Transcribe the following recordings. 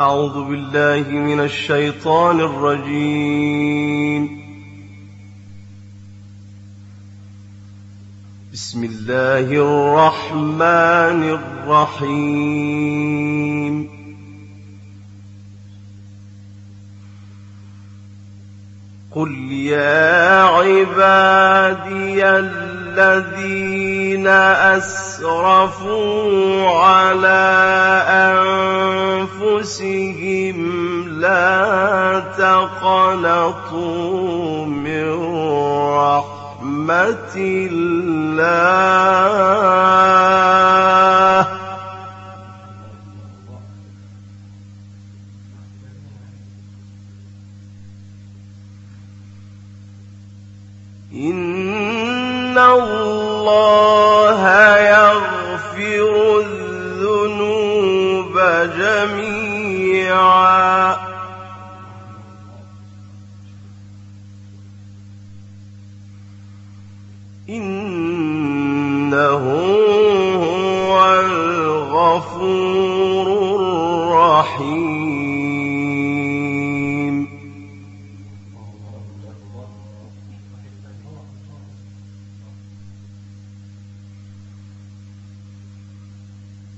أعوذ بالله من الشيطان الرجيم. بسم الله الرحمن الرحيم. قل يا عبادي الذين أسرفوا على أنفسهم لا تقنطوا من رحمة الله. إن الله الرحيم.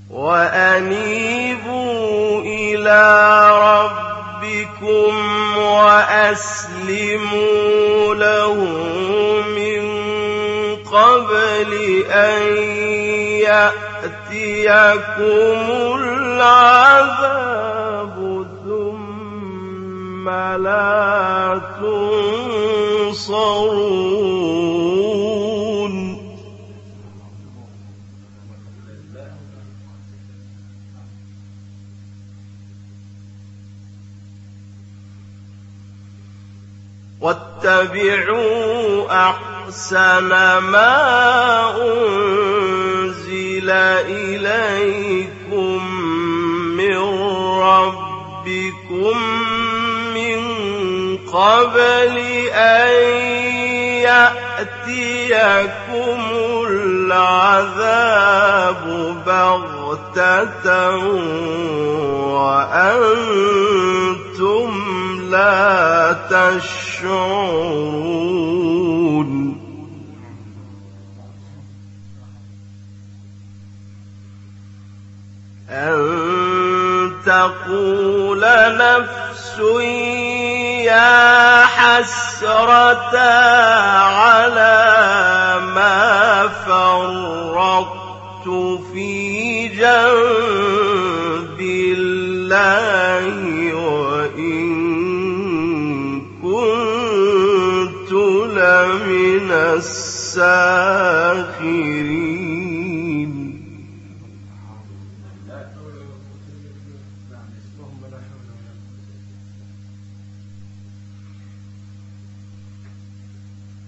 وأنيبوا إلى ربكم وأسلموا له من قبل أن يأتيكم العذاب. لا تنصرون واتبعوا أحسن ما أنزل إليكم قبل أن يأتيكم العذاب بغتة وأنتم لا تشعرون. أن تقول نفس يا حسرة على ما فرطت في جنب الله وإن كنت لمن الساخرين.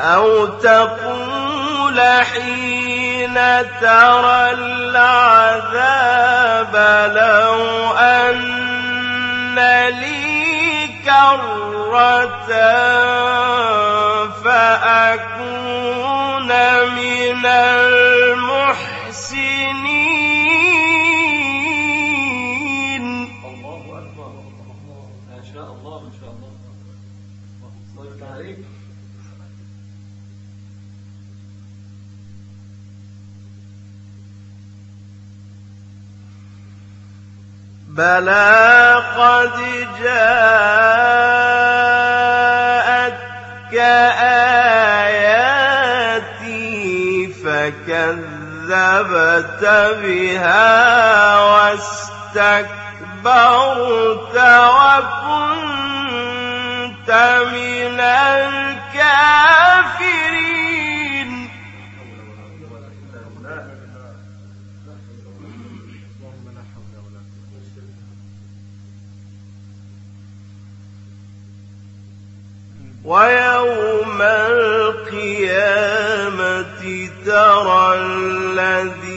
أو تقول حين ترى العذاب لو أن لي كرة فأكون من المحسنين بلى قد جاءتك آياتي فكذبت بها واستكبرت وكنت من الكافرين ويوم القيامة ترى الذين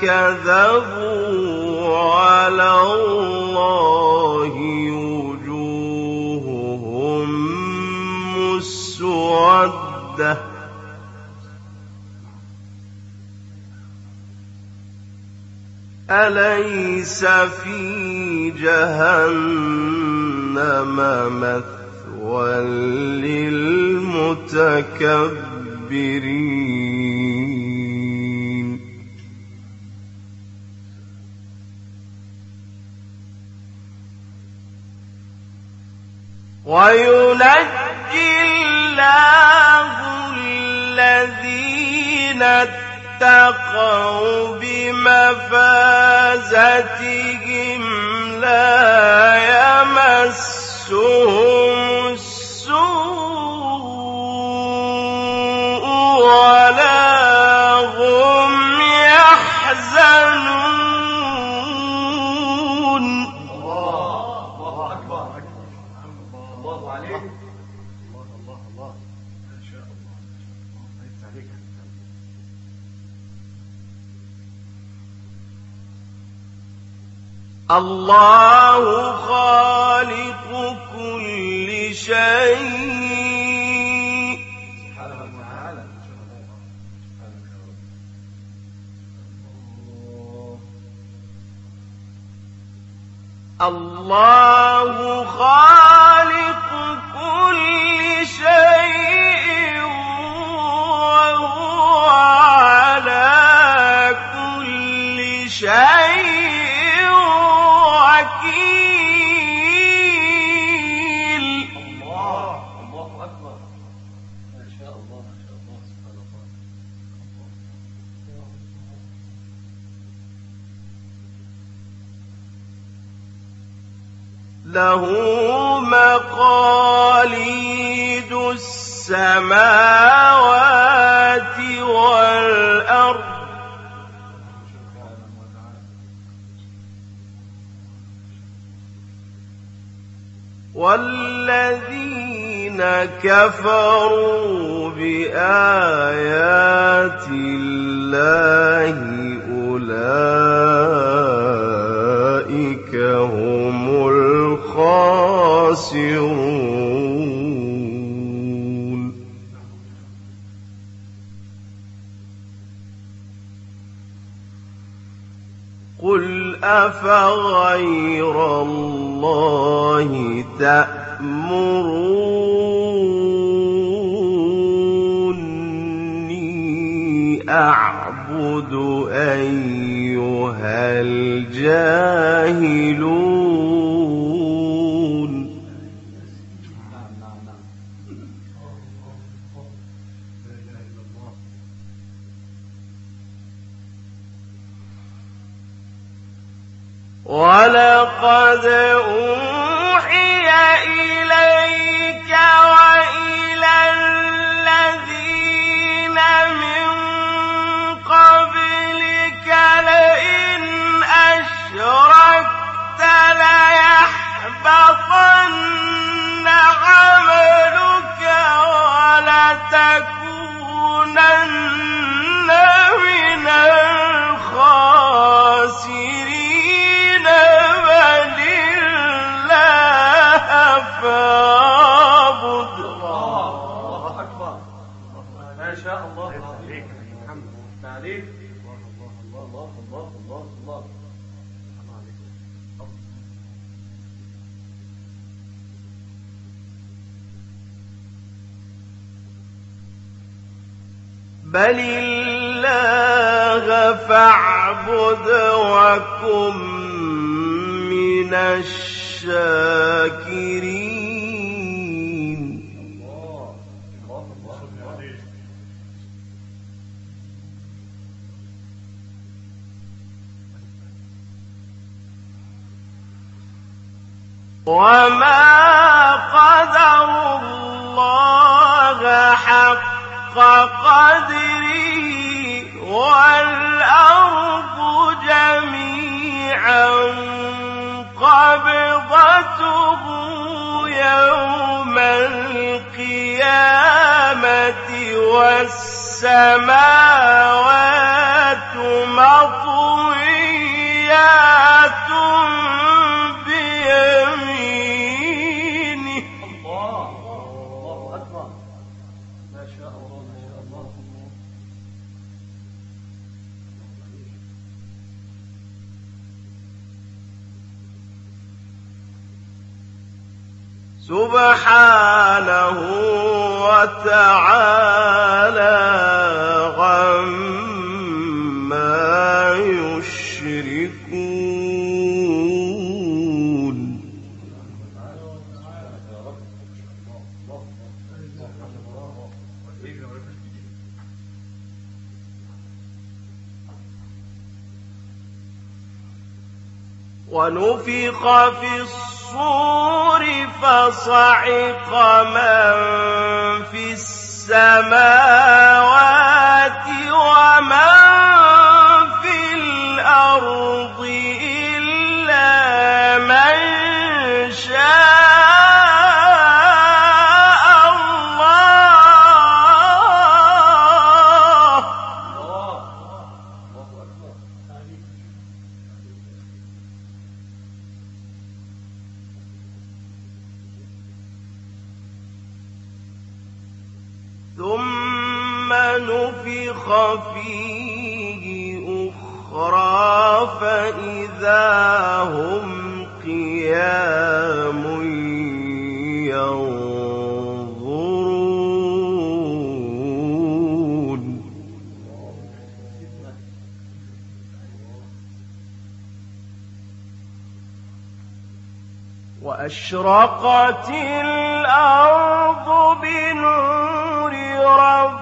كذبوا على الله وجوههم مسودة. أليس في جهنم مثل وللمتكبرين. وينجي الله الذين اتقوا بمفازتهم لا يمسهم الله خالق كل شيء. الله خالق كل شيء وهو له مقاليد السماوات والأرض. والذين كفروا بآخر was you. الشاكرين. وما قدر الله حق قدره والأرض جميعا وَنَحْشُرُهُ يَوْمَ الْقِيَامَةِ وَالسَّمَاوَاتِ سبحانه وتعالى عما يشركون. ونفخ في الصور فصعق من في السماوات ومن نفخ فيه أخرى فإذا هم قيام ينظرون وأشرقت الأرض بنور ربها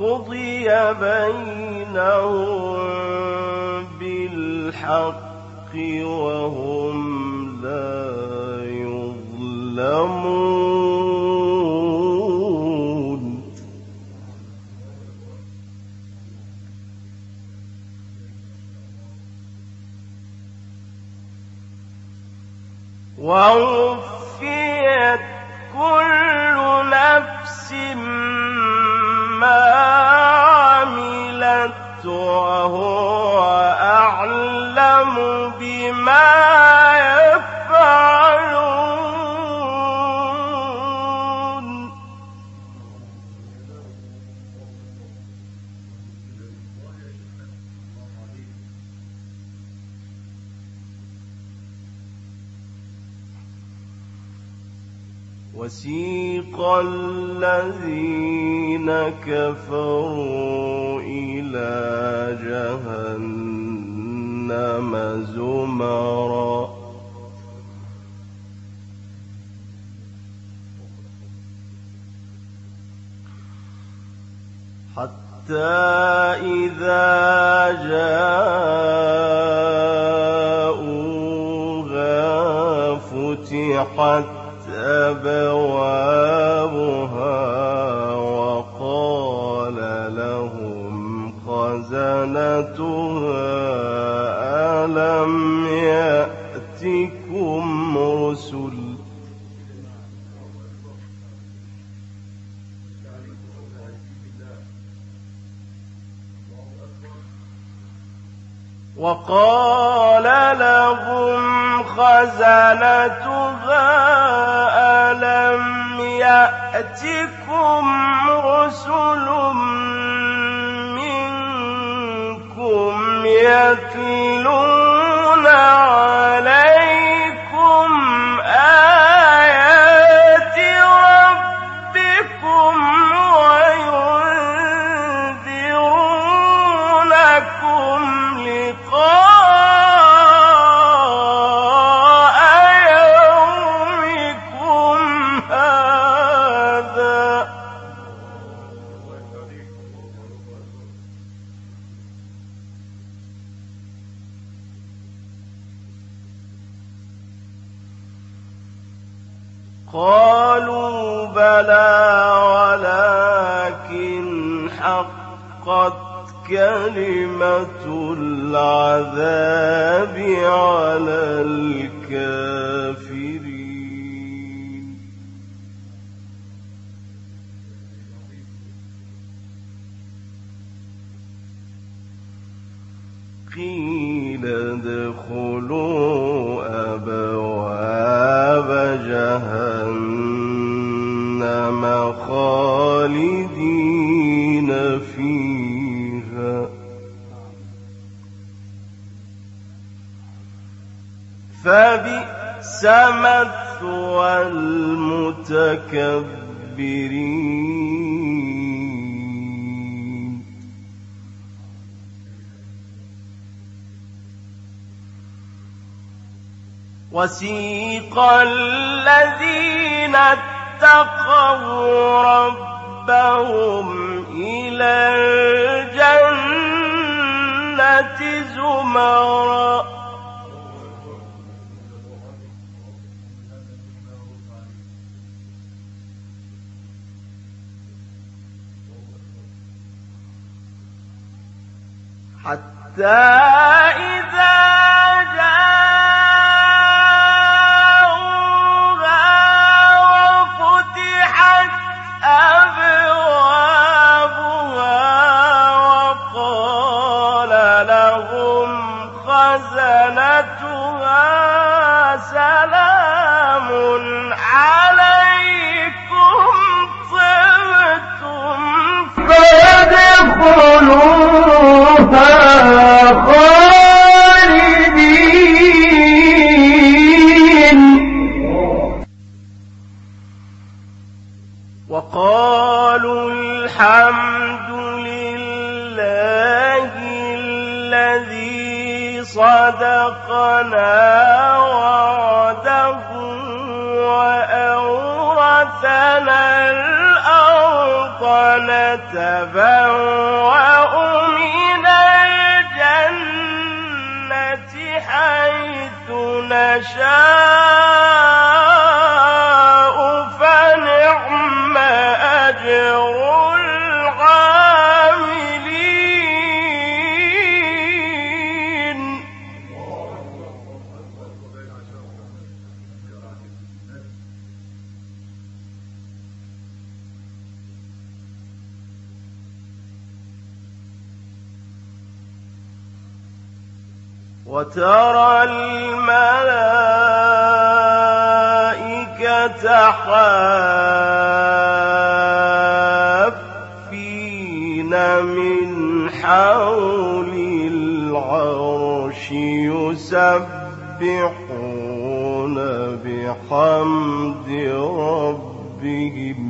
وقضي بينهم بالحق وهم لا يظلمون. الذين كفروا إلى جهنم زمرا. حتى إذا جاءوها فتحت أبوابها خزنتها ألم يأتكم رسل؟ وقال لهم خزنتها ألم يأتكم رسل منكم قالوا بلى ولكن حقت كلمة العذاب على الكافرين. خالدين فيها. فبئس مثوى المتكبرين. وسيق الذين اتقوا ربهم إلى الجنة زمرًا حتى خالدين. وقالوا الحمد لله الذي صدقنا وعده وأورثنا الأرض نتبوأ نشاء فنعم أجر العاملين وترى حافين من حول العرش يسبحون بحمد ربهم.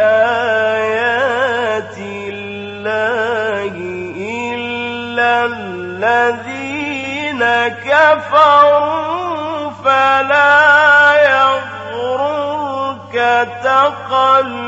آيات الله إلا الذين كفروا فلا يغررك تقلبهم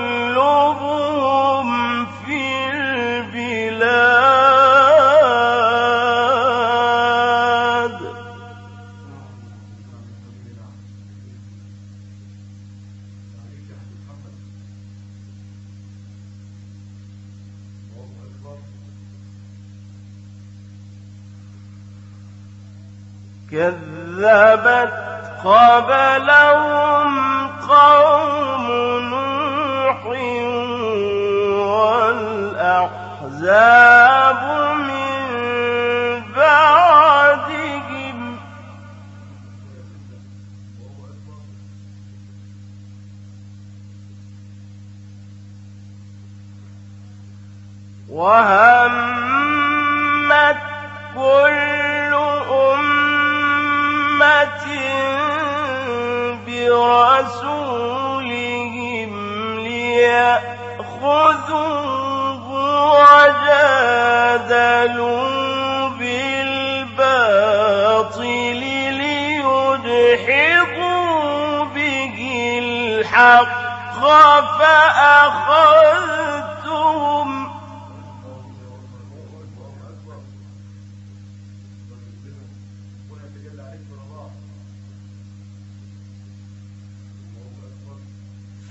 قبلهم قوم نوح والأحزاب من بعدهم. وهمت برسولهم ليأخذوه وجادلوا بالباطل ليدحضوا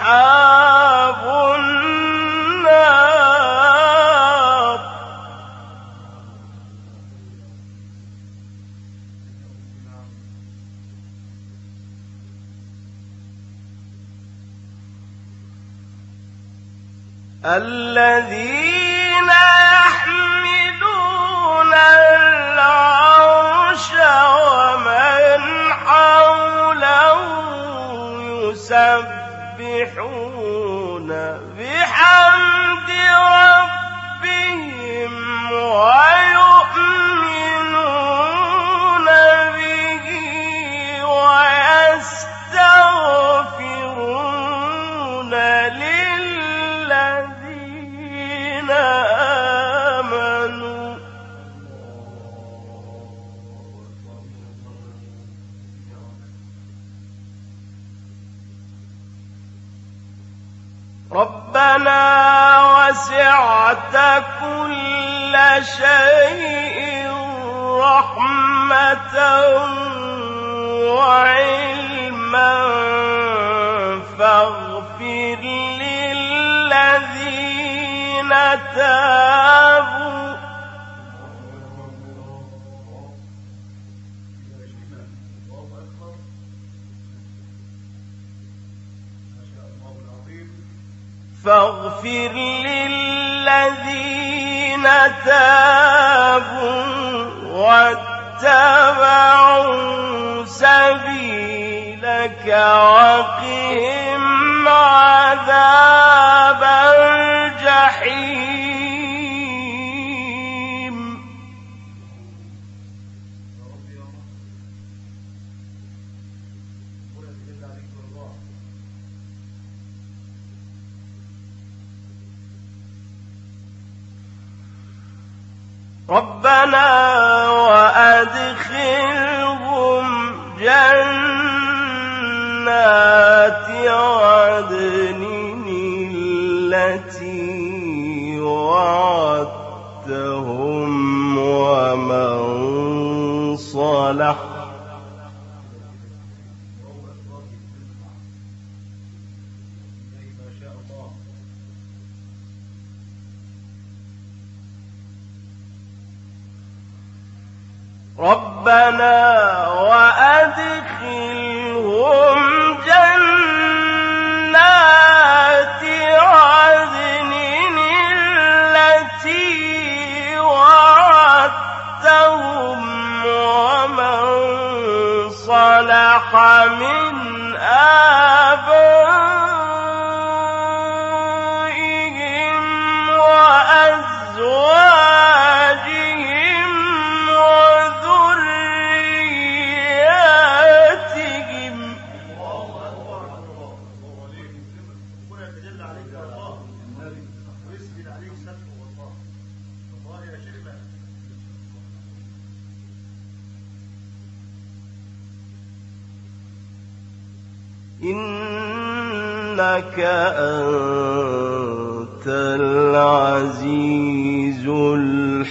أصحاب النار. الذين يحملون العرش ومن حوله يسبحون يسبحون بحمد ربهم ويؤمنون. ربنا وسعت كل شيء رحمة وعلما فاغفر للذين تابوا فاغفر للذين تابوا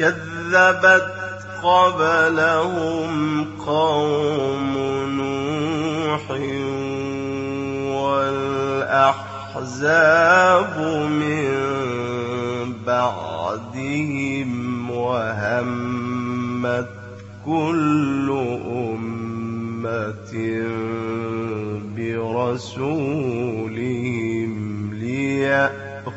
كذبت قبلهم قوم نوح والأحزاب من بعدهم وهمت كل أمة برسولهم ليأخذوه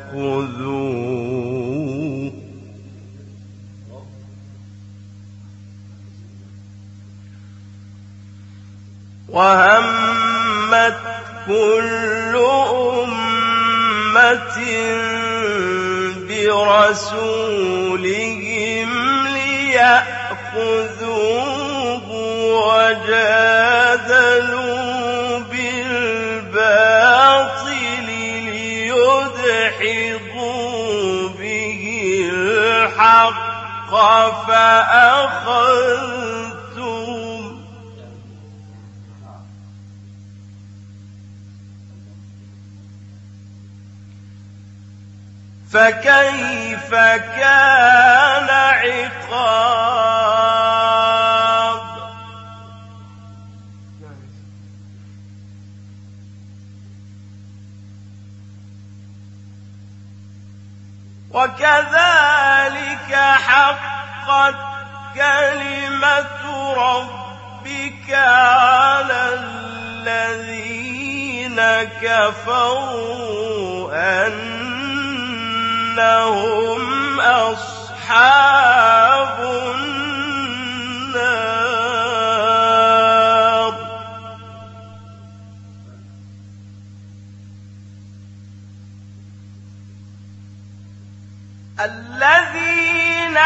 وهمت كل أمة برسولهم ليأخذوه وجادلوا بالباطل ليدحضوا به الحق فأخذتم فكيف كان عقاب؟ وكذلك حقت كلمة ربك على الذين كفروا أنهم أصحاب النار. الذين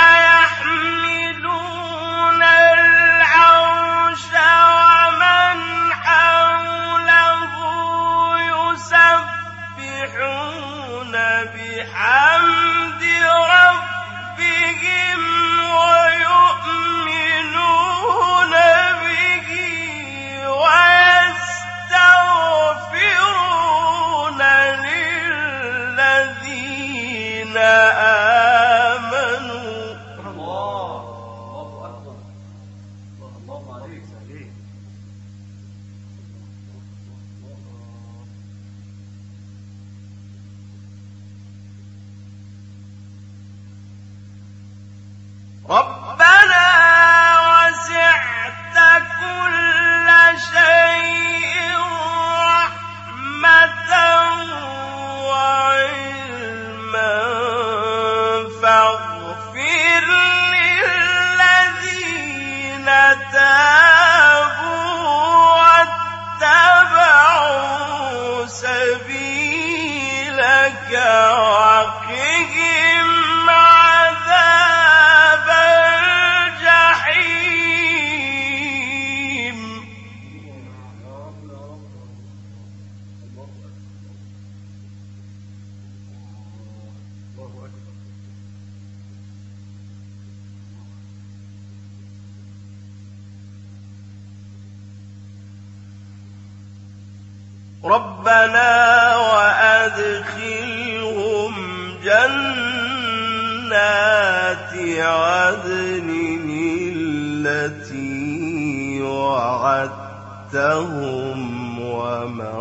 وعدتهم ومن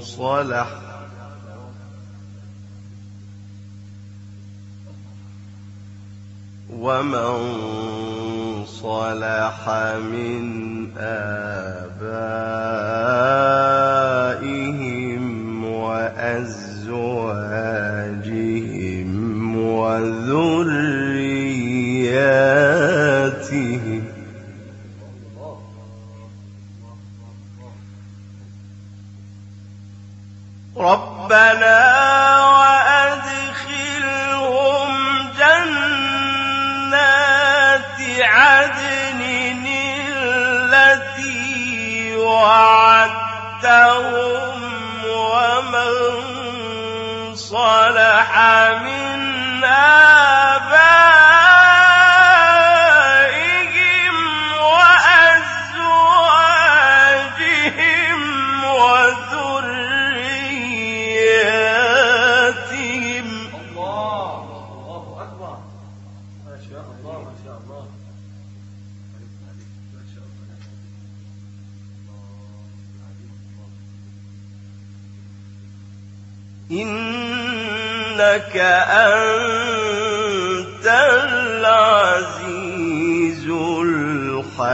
صلح. ومن صلح من آبائهم. ربنا وأدخلهم جنات عدن التي وعدتهم ومن صلح من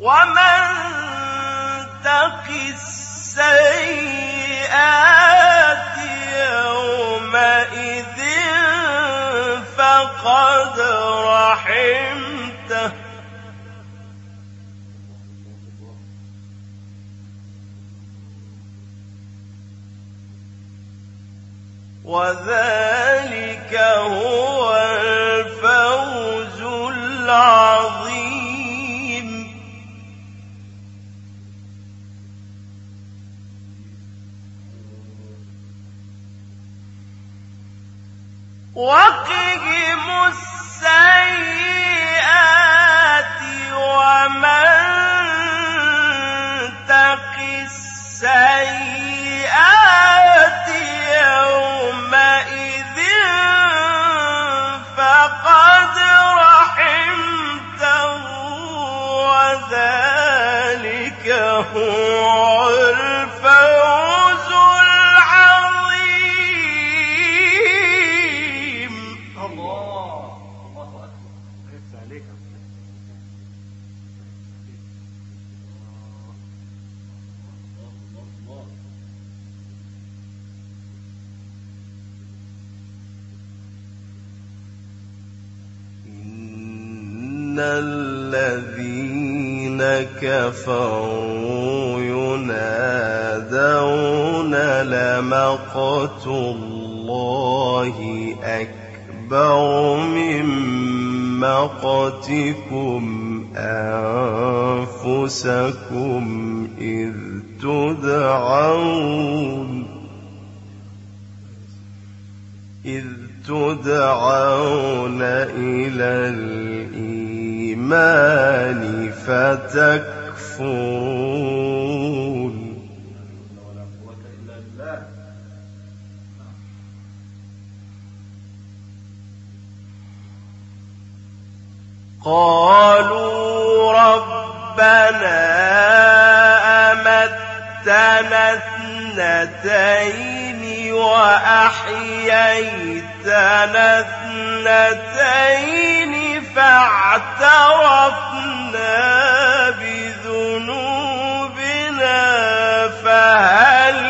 ومن تق السيئات يومئذ فقد رحمته وذلك وقهم السيئات ومن تق السيئات يومئذ فقد رحمته وذلك هو كفروا ينادون لمقت الله أكبر من مقتكم أنفسكم إذ تدعون إذ تدعون إلى الإيمان فتكفرون. قالوا ربنا أمتنا اثنتين وأحييتنا اثنتين فاعترفنا بذنوبنا فهل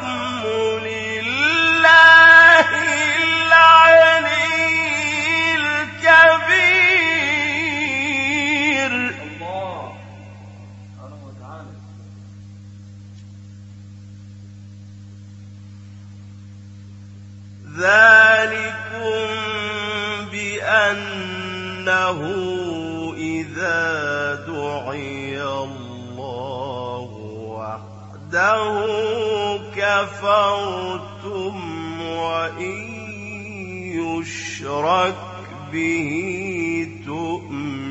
ذلكم بأنه إذا دعي الله وحده كفرتم وإن يشرك به تؤمنوا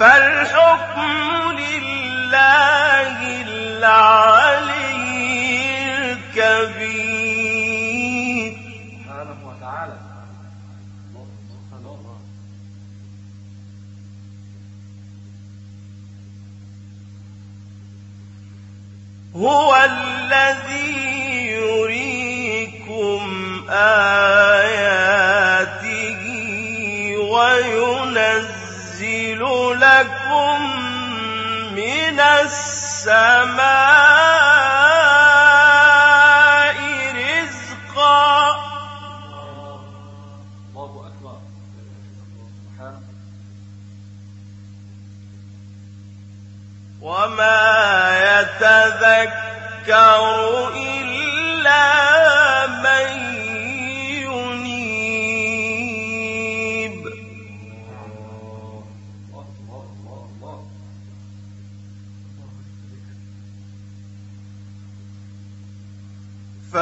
فالحكم لله العلي الكبير. سبحانه وتعالى هو الذي يريكم آياته وينزل لكم من السماء رزقا. الله أكبر. وما يتذكر إلا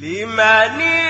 لمن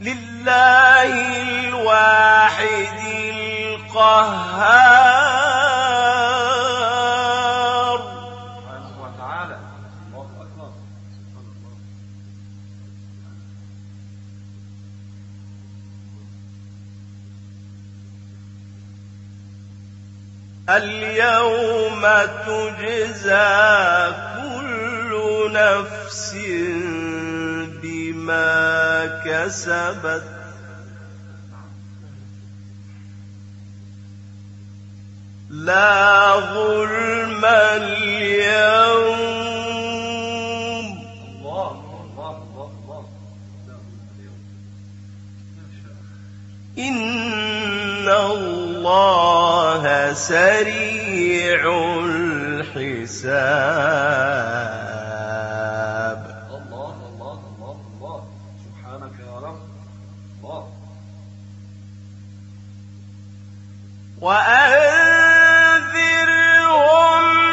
لله الواحد القهار. اليوم تجزى كل نفس كسبت. لا ظلم اليوم. إن الله سريع الحساب. وأنذرهم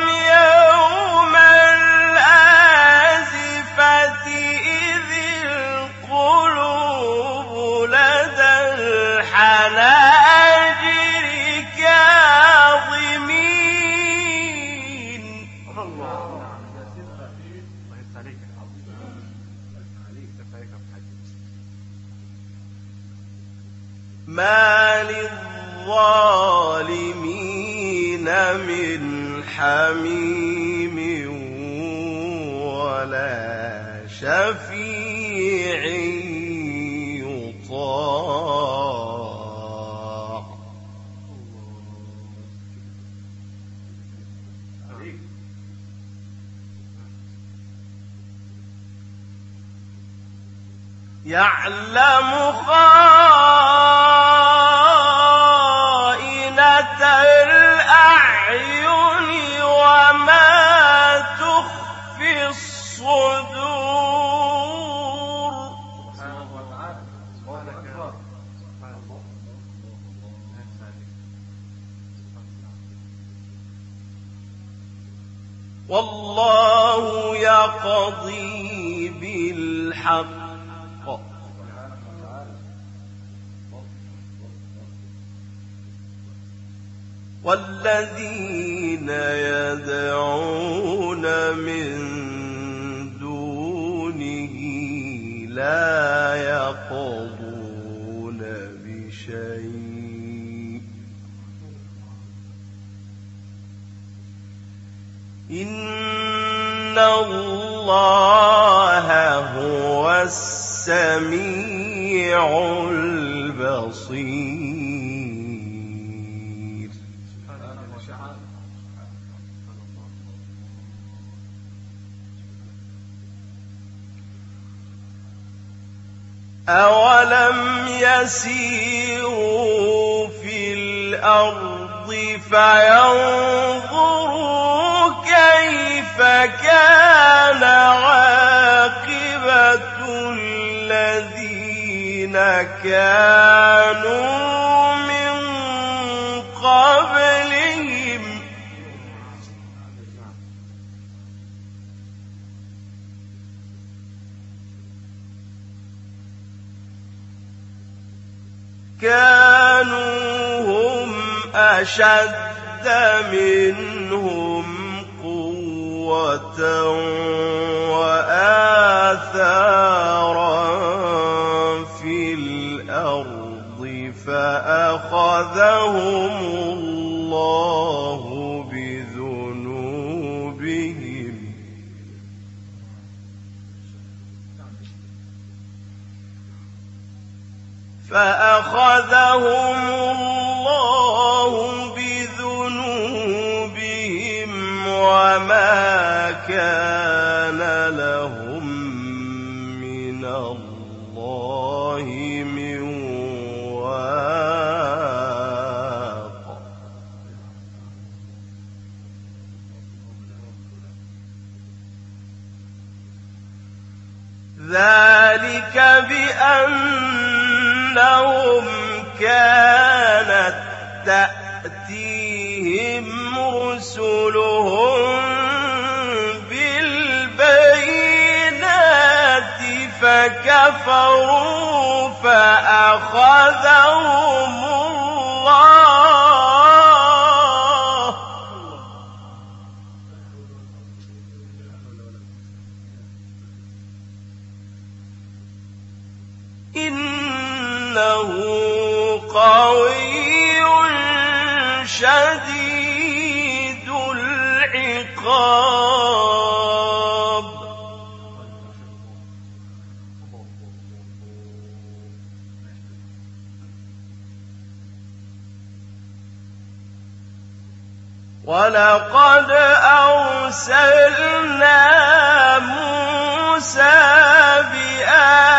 يوم الآزفة إذ القلوب لدى الحناجر كاظمين. ما للظالمين من حميم ولا شفيع يطاع. يعلم خاطئ بالحق. والذين يدعون من دونه لا يقضون بشيء. إن الله السميع البصير. أولم يسيروا في الأرض فينظروا كيف كان عاقبة من قبلهم. كانوا هم أشد منهم قوة وآثارا. فأخذهم الله بذنوبهم. فأخذهم الله بذنوبهم وما كان ذلك بأنهم كانت تأتيهم رسلهم بالبينات فكفروا فأخذهم الله إنه قوي شديد العقاب. ولقد أرسلنا موسى بآياتنا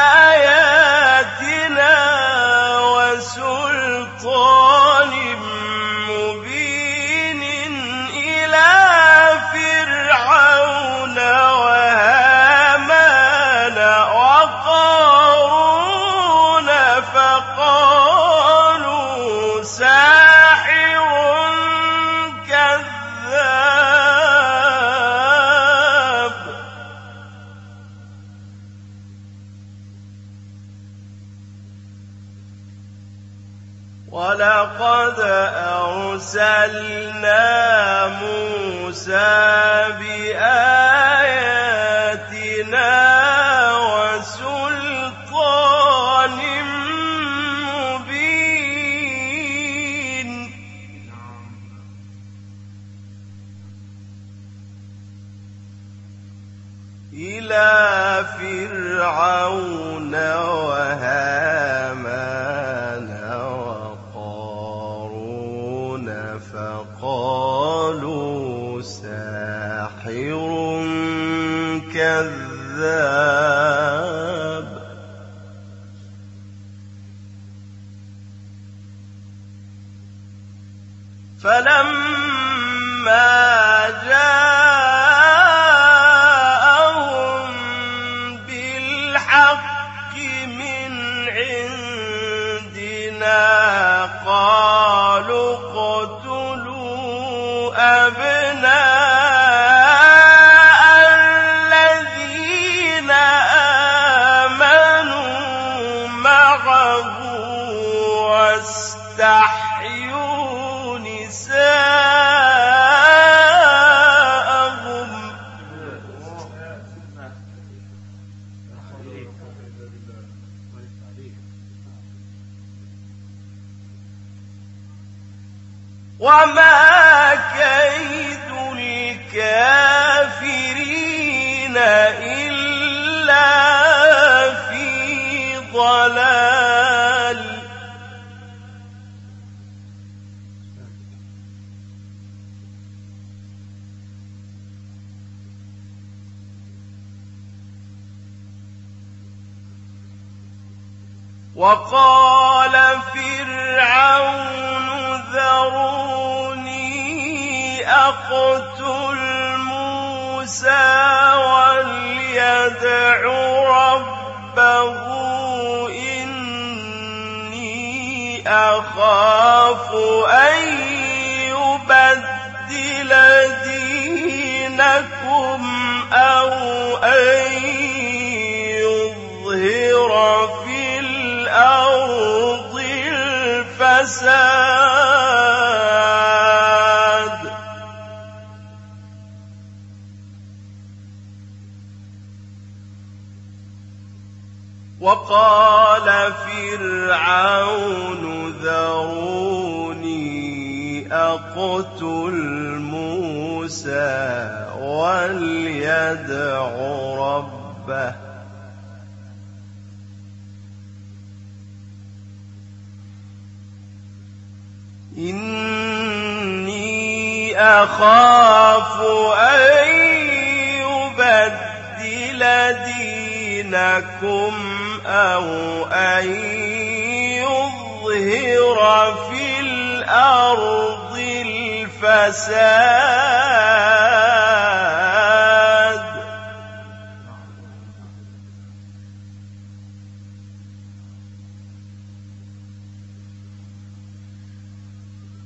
وما كيد الكافرين إلا في ضلال. وقال أخاف أن يبدل دينكم أو أن يظهر في الأرض الفساد. وقال أقتل موسى وليدع ربه. إني أخاف أن يبدل دينكم أو أن يظهر في الأرض الفساد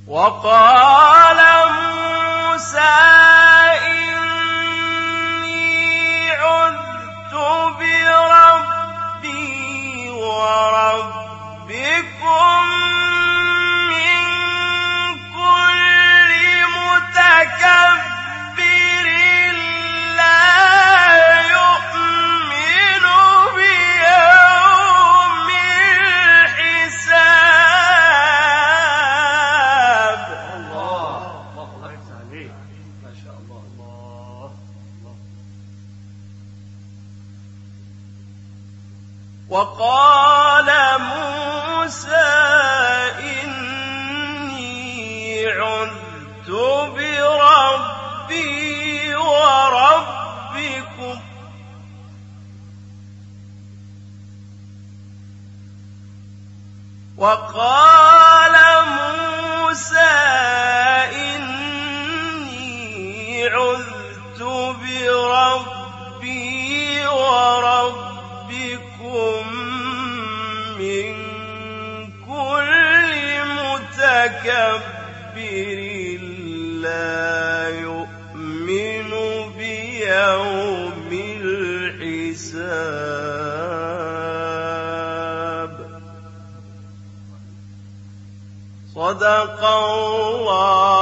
وقال موسى وقال صدق الله.